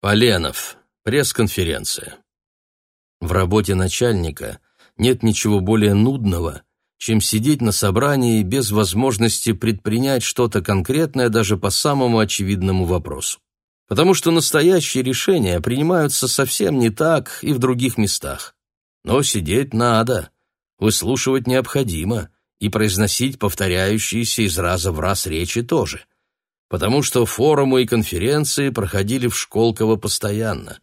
Поленов. Пресс-конференция. В работе начальника нет ничего более нудного, чем сидеть на собрании без возможности предпринять что-то конкретное даже по самому очевидному вопросу. Потому что настоящие решения принимаются совсем не так и в других местах. Но сидеть надо, выслушивать необходимо и произносить повторяющиеся из раза в раз речи тоже – потому что форумы и конференции проходили в Школково постоянно.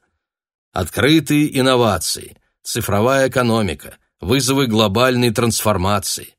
Открытые инновации, цифровая экономика, вызовы глобальной трансформации.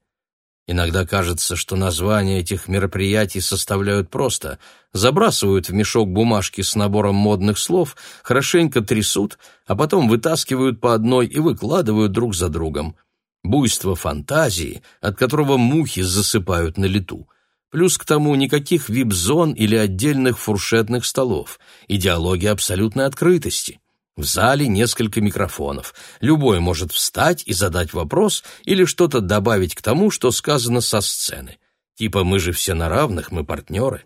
Иногда кажется, что названия этих мероприятий составляют просто, забрасывают в мешок бумажки с набором модных слов, хорошенько трясут, а потом вытаскивают по одной и выкладывают друг за другом. Буйство фантазии, от которого мухи засыпают на лету – Плюс к тому никаких вип-зон или отдельных фуршетных столов. Идеология абсолютной открытости. В зале несколько микрофонов. Любой может встать и задать вопрос или что-то добавить к тому, что сказано со сцены. Типа «мы же все на равных, мы партнеры».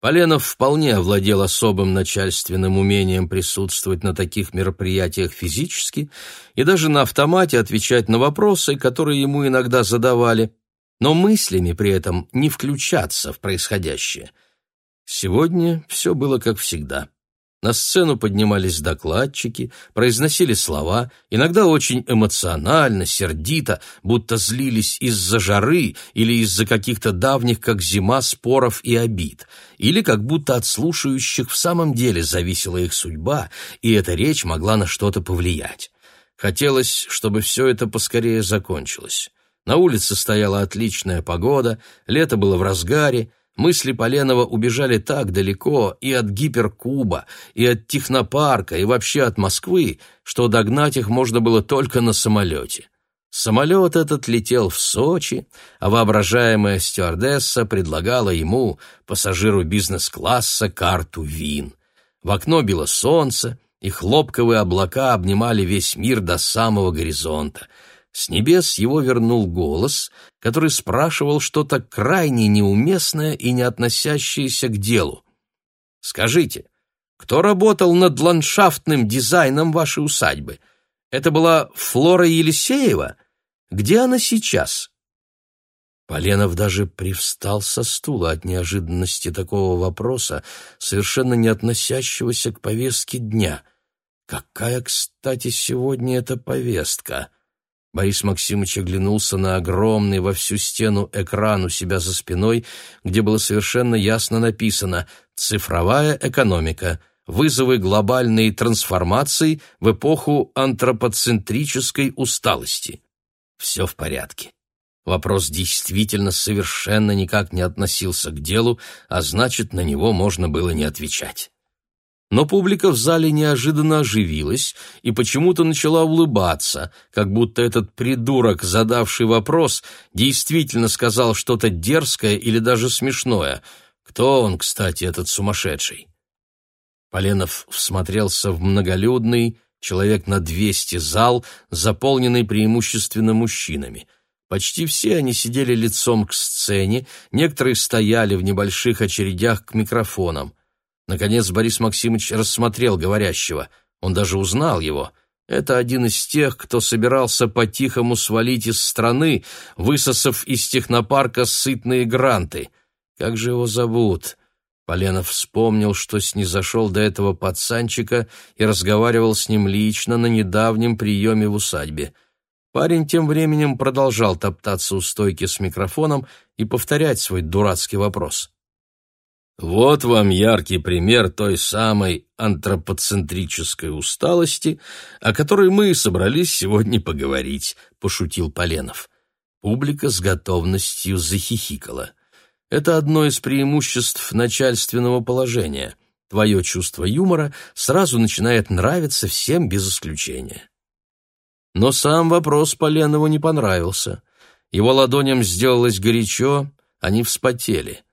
Поленов вполне овладел особым начальственным умением присутствовать на таких мероприятиях физически и даже на автомате отвечать на вопросы, которые ему иногда задавали, но мыслями при этом не включаться в происходящее. Сегодня все было как всегда. На сцену поднимались докладчики, произносили слова, иногда очень эмоционально, сердито, будто злились из-за жары или из-за каких-то давних, как зима, споров и обид, или как будто от слушающих в самом деле зависела их судьба, и эта речь могла на что-то повлиять. Хотелось, чтобы все это поскорее закончилось. На улице стояла отличная погода, лето было в разгаре, мысли Поленова убежали так далеко и от гиперкуба, и от технопарка, и вообще от Москвы, что догнать их можно было только на самолете. Самолет этот летел в Сочи, а воображаемая стюардесса предлагала ему, пассажиру бизнес-класса, карту вин. В окно било солнце, и хлопковые облака обнимали весь мир до самого горизонта — с небес его вернул голос, который спрашивал что-то крайне неуместное и не относящееся к делу. «Скажите, кто работал над ландшафтным дизайном вашей усадьбы? Это была Флора Елисеева? Где она сейчас?» Поленов даже привстал со стула от неожиданности такого вопроса, совершенно не относящегося к повестке дня. «Какая, кстати, сегодня эта повестка?» Борис Максимович оглянулся на огромный во всю стену экран у себя за спиной, где было совершенно ясно написано «Цифровая экономика. Вызовы глобальной трансформации в эпоху антропоцентрической усталости». Все в порядке. Вопрос действительно совершенно никак не относился к делу, а значит, на него можно было не отвечать. Но публика в зале неожиданно оживилась и почему-то начала улыбаться, как будто этот придурок, задавший вопрос, действительно сказал что-то дерзкое или даже смешное. Кто он, кстати, этот сумасшедший? Поленов всмотрелся в многолюдный, человек на двести зал, заполненный преимущественно мужчинами. Почти все они сидели лицом к сцене, некоторые стояли в небольших очередях к микрофонам. Наконец Борис Максимович рассмотрел говорящего. Он даже узнал его. Это один из тех, кто собирался по-тихому свалить из страны, высосав из технопарка сытные гранты. Как же его зовут? Поленов вспомнил, что снизошел до этого пацанчика и разговаривал с ним лично на недавнем приеме в усадьбе. Парень тем временем продолжал топтаться у стойки с микрофоном и повторять свой дурацкий вопрос. Вот вам яркий пример той самой антропоцентрической усталости, о которой мы и собрались сегодня поговорить, пошутил Поленов. Публика с готовностью захихикала. Это одно из преимуществ начальственного положения. Твое чувство юмора сразу начинает нравиться всем без исключения. Но сам вопрос Поленову не понравился. Его ладоням сделалось горячо, они вспотели.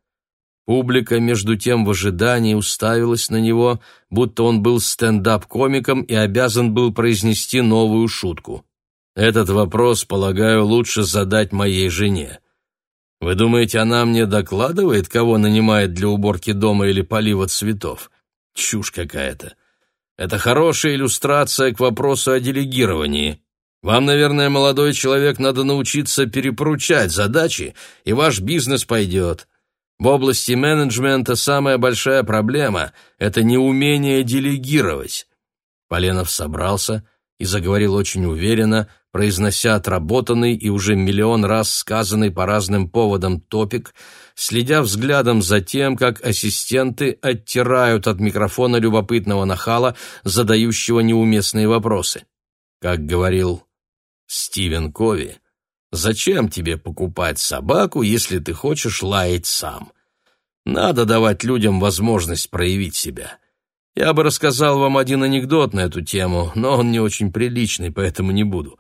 Публика, между тем, в ожидании уставилась на него, будто он был стендап-комиком и обязан был произнести новую шутку. Этот вопрос, полагаю, лучше задать моей жене. Вы думаете, она мне докладывает, кого нанимает для уборки дома или полива цветов? Чушь какая-то. Это хорошая иллюстрация к вопросу о делегировании. Вам, наверное, молодой человек, надо научиться перепоручать задачи, и ваш бизнес пойдет. В области менеджмента самая большая проблема – это неумение делегировать. Поленов собрался и заговорил очень уверенно, произнося отработанный и уже миллион раз сказанный по разным поводам топик, следя взглядом за тем, как ассистенты оттирают от микрофона любопытного нахала, задающего неуместные вопросы. Как говорил Стивен Кови, «Зачем тебе покупать собаку, если ты хочешь лаять сам? Надо давать людям возможность проявить себя». Я бы рассказал вам один анекдот на эту тему, но он не очень приличный, поэтому не буду.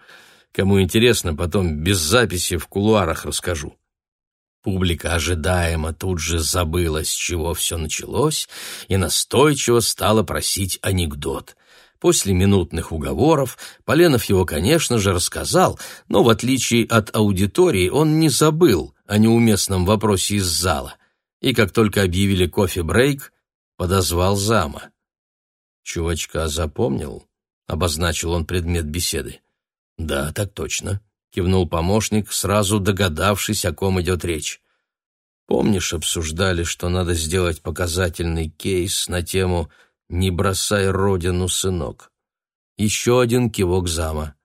Кому интересно, потом без записи в кулуарах расскажу. Публика ожидаемо тут же забыла, с чего все началось, и настойчиво стала просить анекдот. После минутных уговоров Поленов его, конечно же, рассказал, но, в отличие от аудитории, он не забыл о неуместном вопросе из зала. И как только объявили кофе-брейк, подозвал зама. «Чувачка запомнил?» — обозначил он предмет беседы. «Да, так точно», — кивнул помощник, сразу догадавшись, о ком идет речь. «Помнишь, обсуждали, что надо сделать показательный кейс на тему «Не бросай родину, сынок»?» Еще один кивок зама.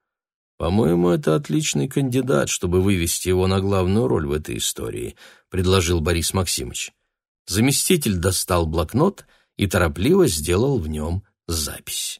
«По-моему, это отличный кандидат, чтобы вывести его на главную роль в этой истории», — предложил Борис Максимович. Заместитель достал блокнот и торопливо сделал в нем запись.